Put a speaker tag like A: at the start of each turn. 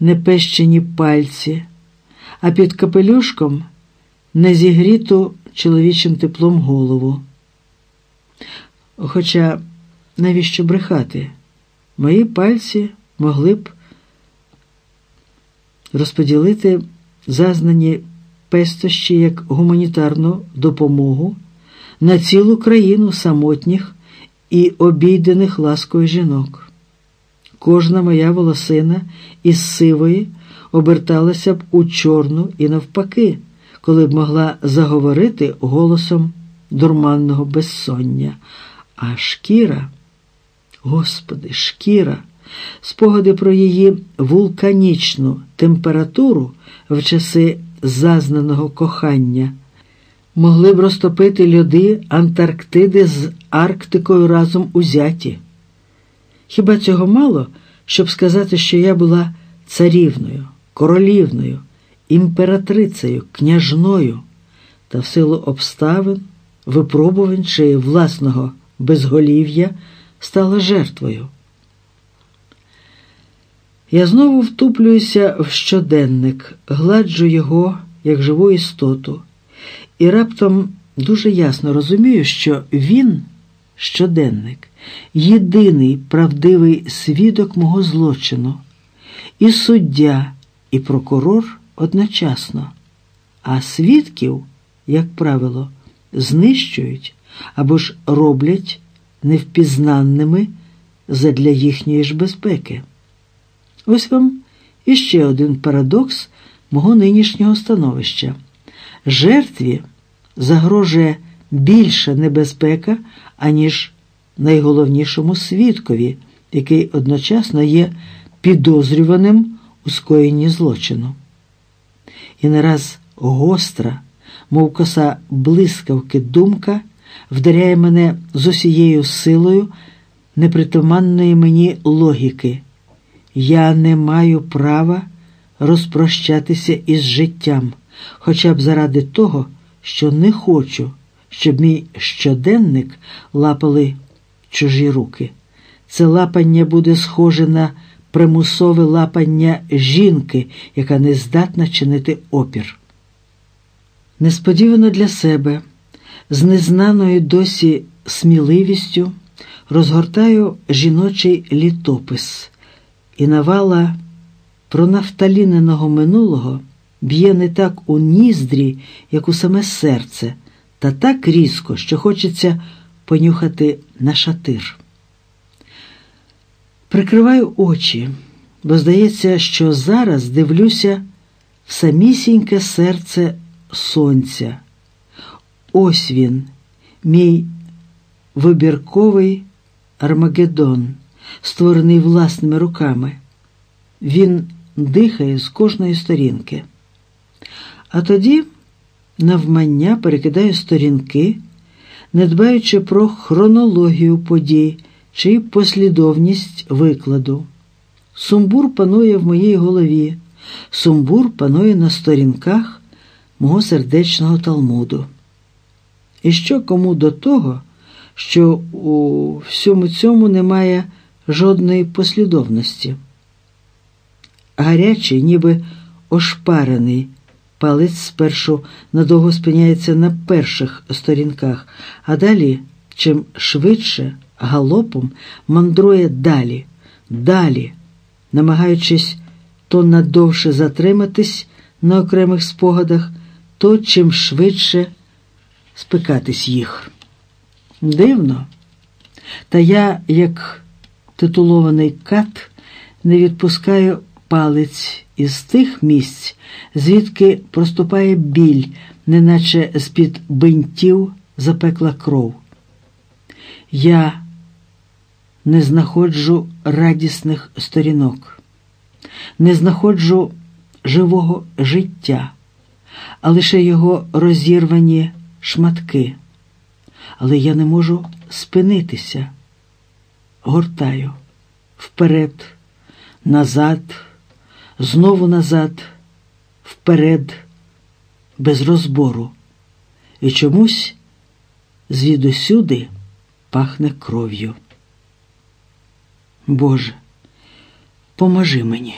A: непещені пальці, а під капелюшком незігріту чоловічим теплом голову. Хоча навіщо брехати? Мої пальці могли б розподілити зазнані пестощі як гуманітарну допомогу на цілу країну самотніх і обійдених ласкою жінок. Кожна моя волосина із сивої оберталася б у чорну і навпаки, коли б могла заговорити голосом дурманного безсоння. А шкіра, господи, шкіра, спогади про її вулканічну температуру в часи зазнаного кохання могли б розтопити льоди Антарктиди з Арктикою разом узяті. Хіба цього мало, щоб сказати, що я була царівною, королівною, імператрицею, княжною та в силу обставин, випробувань чи власного безголів'я стала жертвою? Я знову втуплююся в щоденник, гладжу його як живу істоту, і раптом дуже ясно розумію, що він, щоденник, єдиний правдивий свідок мого злочину, і суддя, і прокурор одночасно, а свідків, як правило, знищують або ж роблять невпізнанними задля їхньої ж безпеки. Ось вам іще один парадокс мого нинішнього становища. Жертві загрожує більша небезпека, аніж найголовнішому свідкові, який одночасно є підозрюваним у скоєнні злочину. І не раз гостра, мов коса блискавки, думка вдаряє мене з усією силою непритаманної мені логіки. Я не маю права розпрощатися із життям, хоча б заради того, що не хочу, щоб мій щоденник лапали чужі руки. Це лапання буде схоже на примусове лапання жінки, яка не здатна чинити опір. Несподівано для себе, з незнаною досі сміливістю розгортаю жіночий літопис і навала пронафталіненого минулого б'є не так у ніздрі, як у саме серце, та так різко, що хочеться понюхати на шатир. Прикриваю очі, бо здається, що зараз дивлюся в самісіньке серце сонця. Ось він, мій вибірковий Армагеддон, створений власними руками. Він дихає з кожної сторінки. А тоді навмання перекидаю сторінки, не дбаючи про хронологію подій чи послідовність викладу. Сумбур панує в моїй голові, сумбур панує на сторінках мого сердечного талмуду. І що кому до того, що у всьому цьому немає жодної послідовності? Гарячий, ніби ошпарений, палець спершу надовго спиняється на перших сторінках, а далі, чим швидше, галопом, мандрує далі, далі, намагаючись то надовше затриматись на окремих спогадах, то чим швидше спикатись їх. Дивно. Та я, як титулований кат, не відпускаю палець із тих місць, звідки проступає біль, неначе з-під бинтів запекла кров. Я не знаходжу радісних сторінок, не знаходжу живого життя, а лише його розірвані шматки. Але я не можу спинитися. Гортаю вперед, назад знову назад, вперед, без розбору, і чомусь звідусюди пахне кров'ю. Боже, поможи мені.